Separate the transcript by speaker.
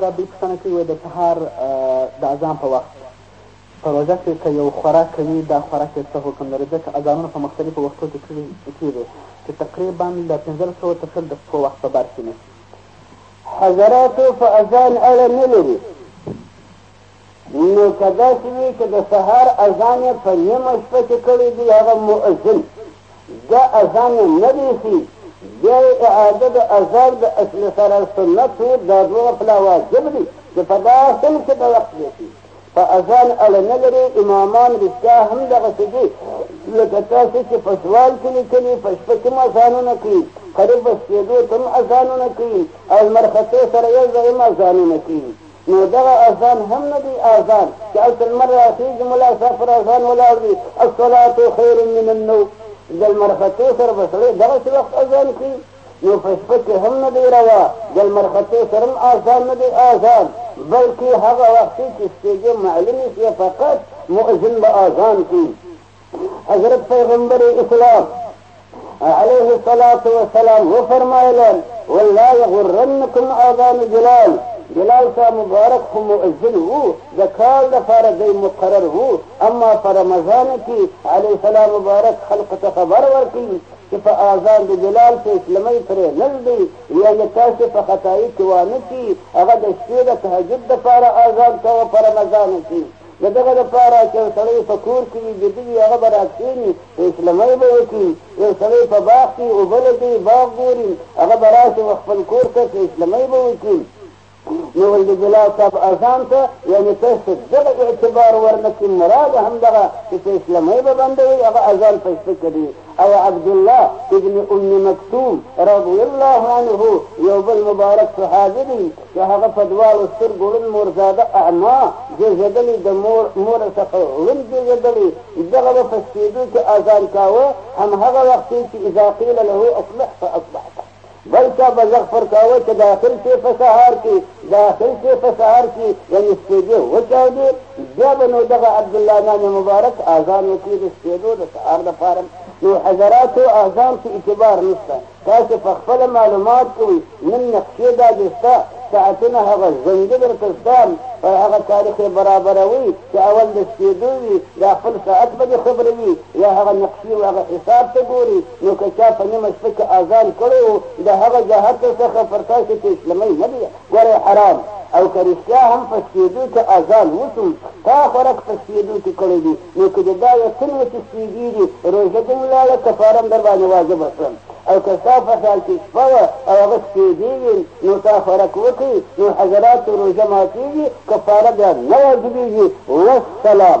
Speaker 1: دا بل پوښتنه کوي وایي د سهار د اذان په وخت په روژه کې که یو خوراک کوي دا خوراک یې څه حکم لري ځکه اذانونه په مختلفو وختو کې کېږي چې تقریبا له پنځلس سوه تر شل دقیقو وخت په بر کې وي
Speaker 2: حضراتو په اذان اړه نه لري نو که داسې وي چې د سهار اذان یې په نیمه شپه کې کړی دی هغه مؤذن دا اذان یې نه ریسي بیا یې اعاده د اذان د اصل سره سنت وي دا دواړه پلا واجب دي چې په داخل کې د وخت دی شي په اذان اړه نه لري امامان رښتیا هم دغسې دي لکه تاسو چې په سوال کې لیکلي په شپه کې هم اذانونه کوي قریب بسکېدو ته هم اذانونه کوي او لمرختې سره یو ځای هم اذانونه کوي نو دغه اذان هم نه دی اذان چې هلته لمر راخېږي ملا صاحب پر اذان ولاړ وي الصلات خیر من النوم د لمر ختو سره به سړی دغسې وخت اذان کړي نو په شپه کې هم نه دی روا د لمر ختو سره هم اذان نه دی اذان بلکې هغه وخت چې سپېږې معلومې شي فقط مؤذن به اذان کړي حضرت پیغمبر اسلام عليه الصلاة والسلام وفرمائل والله يغرنكم آذان جلال جلال سا مبارک خو مؤذن وو د کال د فار دی مقرر وو اما پر رمضان کی علی السلام مبارک خلق ته خبر ورکی چې په آزان د جلال کې اسلامي پرې نل دی یا یې تاسو په خدای کې وانه کی هغه د شپې د تهجد لپاره آزان کوه پر رمضان کې د دغه لپاره چې یو سړی په کور کې وي بیده وي هغه به راکښېني اسلمۍ به وکړي یو سړی په باغ کې اوبه لګوي باغ ګوري هغه به راشي خپل کور ته چې اسلمۍ به وکړي نو ول د جلال صاحب اذان ته یعنې تاسو دغه اعتبار ورنکړي مراد همدغه چې په اسلامي به بندوي هغه اذان په شپه کې دی او عبدالله ابن ام مکتوم رضی الله عنه یو بل مبارک صحابي دی د هغه په دواړو سترګو ړوند مورزاده اعما زېږېدلی د مور موره څخه ړوند زېږېدلی دغه به په سپېدو کې اذان کاوه همهغه وخت چې اذا قیل له اصلح فاصبحته بل چا به غږ پر کاوه چې داخل شي په سهار کې داخل شي په سهار کې یعنې سپېدې وچاودې بیا به نو دغه عبدالله نام مبارک اذان وکړي د سپېدو د سهار دپاره نو حضراتو اذان کې اعتبار نشته تاسو په خپل معلومات کوي نن نقشې دا دې شته ساعتونه هغه زنګي درته شته او هغه تاریخ یې برابروي چې اول د شپېدو وي دا خپل ساعت به دې خبروي یا هغه نقشې او هغه حساب ته ګوري نو که چا په نیمه شپه کې اذان کړی و د هغه جهت څخه پر تاسو کې اسلامي نه دی ګورې حرام او که رښتیا هم په سپېدو کې اذان وشو تا خوراک په سپېدو کې کړی دي نو که د دا یو څنګه چې سپېدې دي روژه دې ولاړه کفاره هم در باندې واجبه شوه او که ستا په خیال کې شپه وه او هغه سپېدې وي نو تا خوراک وکړي نو حضراتو روژه ماتېږي کفاره بیا نه واجبېږي والسلام